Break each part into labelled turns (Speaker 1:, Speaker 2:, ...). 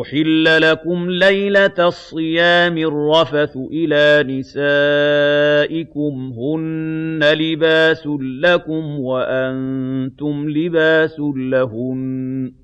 Speaker 1: أُحِلَّ لَكُمْ لَيْلَةَ الصِّيَامِ الرَّفَثُ إِلَىٰ نِسَائِكُمْ هُنَّ لِبَاسٌ لَّكُمْ وَأَنتُمْ لِبَاسٌ لَّهُنَّ ۗ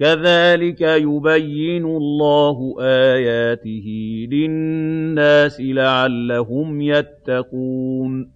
Speaker 1: كَذَٰلِكَ يُبَيِّنُ اللَّهُ آيَاتِهِ لِلنَّاسِ لَعَلَّهُمْ يَتَّقُونَ.